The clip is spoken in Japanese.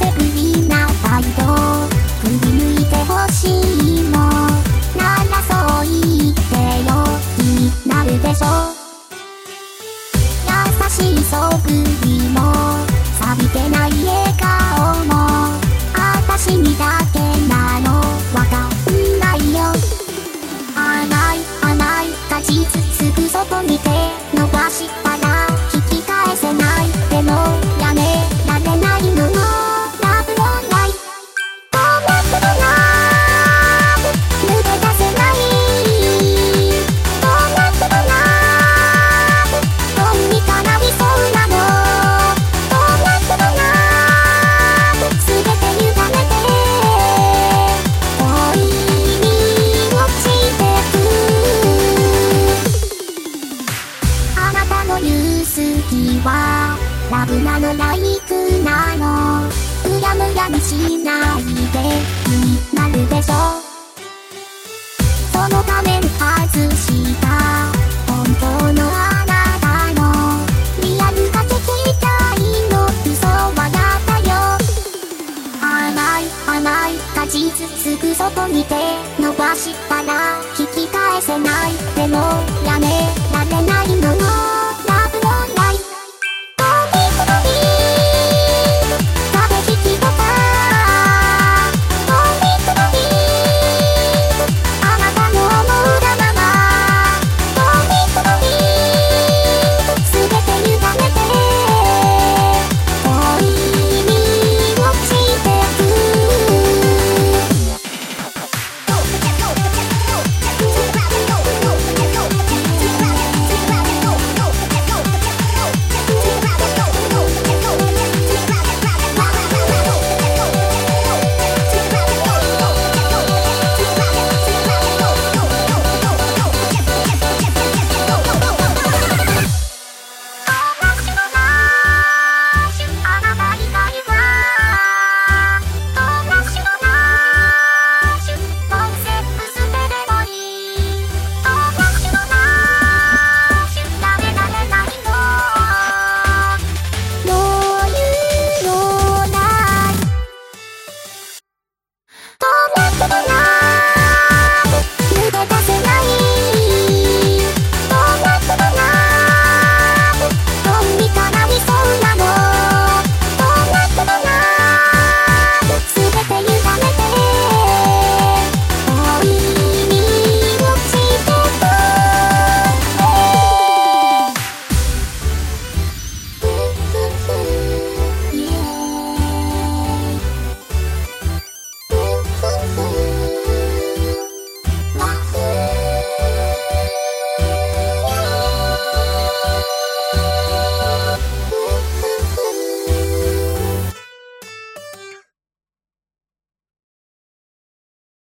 セブリーな態度振り向いてほしいのならそう言ってよ気になるでしょ優しいそぶりも錆びてない笑顔もあたしにだけなのわかんないよ甘い甘い果実はラブなのライクなの。うやむやにしないで。になるでしょそのために外した本当のあなたのリアル化けきたいの。嘘はやったよ。甘い甘い果実すぐ外に手伸ばしたら引き返せない。